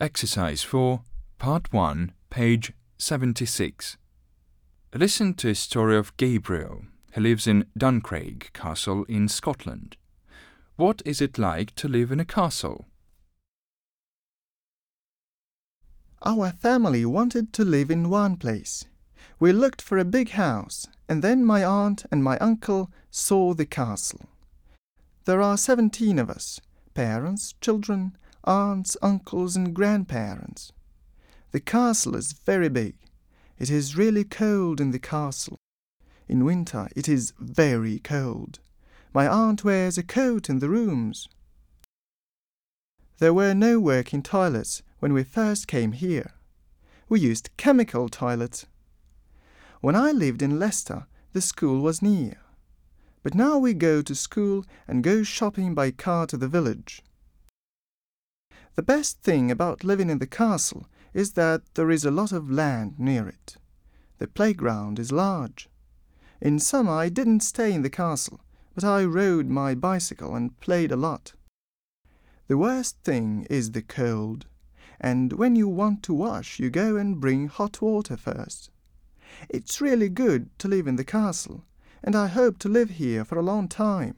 Exercise 4, Part 1, page 76. Listen to a story of Gabriel, who lives in Duncraig Castle in Scotland. What is it like to live in a castle? Our family wanted to live in one place. We looked for a big house, and then my aunt and my uncle saw the castle. There are seventeen of us parents, children, aunts, uncles, and grandparents. The castle is very big. It is really cold in the castle. In winter it is very cold. My aunt wears a coat in the rooms. There were no working toilets when we first came here. We used chemical toilets. When I lived in Leicester, the school was near. But now we go to school and go shopping by car to the village. The best thing about living in the castle is that there is a lot of land near it. The playground is large. In summer I didn't stay in the castle, but I rode my bicycle and played a lot. The worst thing is the cold, and when you want to wash you go and bring hot water first. It's really good to live in the castle, and I hope to live here for a long time.